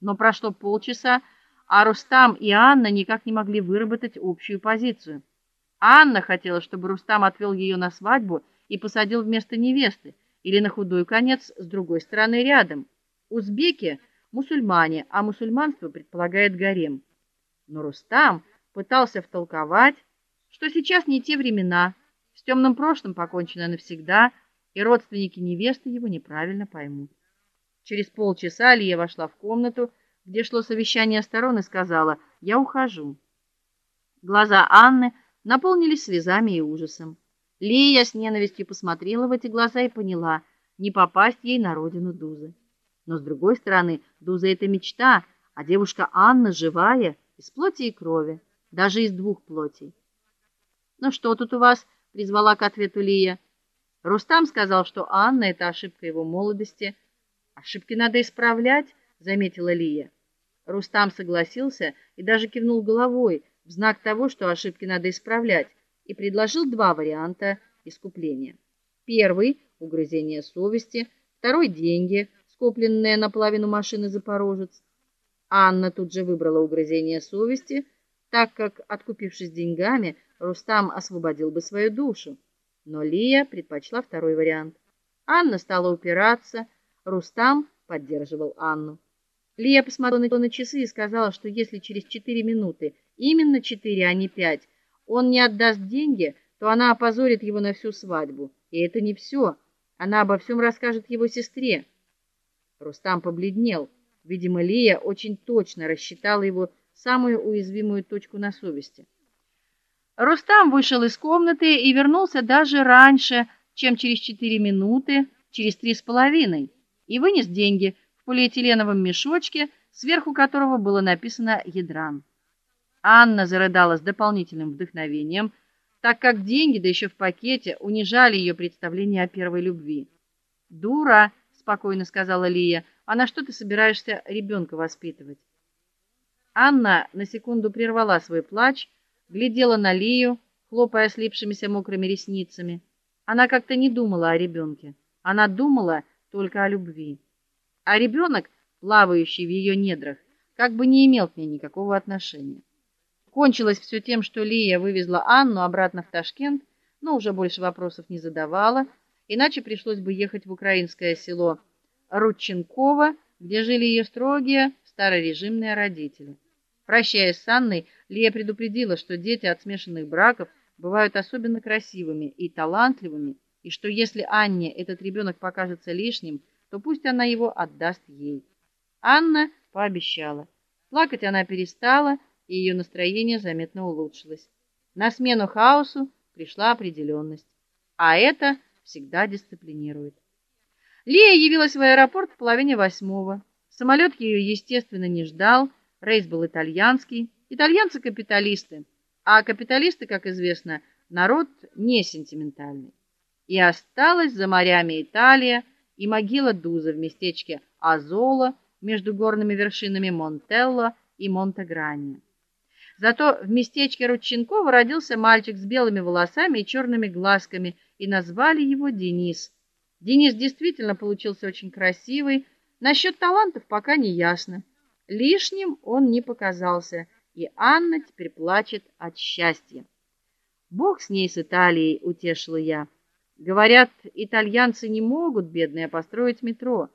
Но прошло полчаса, а Рустам и Анна никак не могли выработать общую позицию. Анна хотела, чтобы Рустам отвел ее на свадьбу и посадил вместо невесты, или на худой конец с другой стороны рядом. Узбеки мусульмане, а мусульманство предполагает гарем. Но Рустам пытался втолковать, что сейчас не те времена, с темным прошлым покончено навсегда, и родственники невесты его неправильно поймут. Через полчаса Лия вошла в комнату, где шло совещание сторон и сказала: "Я ухожу". Глаза Анны наполнились слезами и ужасом. Лия с ненавистью посмотрела в эти глаза и поняла: не попасть ей на родину Дузы. Но с другой стороны, Дуза это мечта, а девушка Анна живая, из плоти и крови, даже из двух плотей. "Ну что тут у вас?" призвала к ответу Лия. Рустам сказал, что Анна это ошибка его молодости. Ошибки надо исправлять, заметила Лия. Рустам согласился и даже кивнул головой в знак того, что ошибки надо исправлять, и предложил два варианта искупления. Первый угрызение совести, второй деньги, скопленные на половину машины Запорожец. Анна тут же выбрала угрызение совести, так как, откупившись деньгами, Рустам освободил бы свою душу. Но Лия предпочла второй вариант. Анна стала упираться, Рустам поддерживал Анну. Лия посмотрела на часы и сказала, что если через четыре минуты, именно четыре, а не пять, он не отдаст деньги, то она опозорит его на всю свадьбу. И это не все. Она обо всем расскажет его сестре. Рустам побледнел. Видимо, Лия очень точно рассчитала его самую уязвимую точку на совести. Рустам вышел из комнаты и вернулся даже раньше, чем через четыре минуты, через три с половиной, и вынес деньги в полиэтиленовом мешочке, сверху которого было написано Ядран. Анна зарыдала с дополнительным вдохновением, так как деньги, да еще в пакете, унижали ее представление о первой любви. "Дура", спокойно сказала Лия. "А на что ты собираешься ребенка воспитывать?" Анна на секунду прервала свой плач глядела на Лию, хлопая слипшимися мокрыми ресницами. Она как-то не думала о ребенке. Она думала только о любви. А ребенок, плавающий в ее недрах, как бы не имел к ней никакого отношения. Кончилось все тем, что Лия вывезла Анну обратно в Ташкент, но уже больше вопросов не задавала, иначе пришлось бы ехать в украинское село Рудченково, где жили ее строгие старорежимные родители. Прощаясь с Анной, Лия предупредила, что дети от смешанных браков бывают особенно красивыми и талантливыми, и что если Анне этот ребенок покажется лишним, то пусть она его отдаст ей. Анна пообещала. Плакать она перестала, и ее настроение заметно улучшилось. На смену хаосу пришла определенность, а это всегда дисциплинирует. Лия явилась в аэропорт в половине восьмого. Самолет ее, естественно, не ждал. Рейс был итальянский. Итальянцы капиталисты, а капиталисты, как известно, народ не сентиментальный. И осталась за морями Италия и могила Дуза в местечке Азола между горными вершинами Монтелло и Монтеграни. Зато в местечке Рудченкова родился мальчик с белыми волосами и черными глазками, и назвали его Денис. Денис действительно получился очень красивый, насчет талантов пока не ясно. Лишним он не показался, и Анна теперь плачет от счастья. Бог с ней с Италией, утешила я. Говорят, итальянцы не могут бедные построить метро,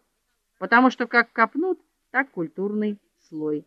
потому что как копнут, так культурный слой.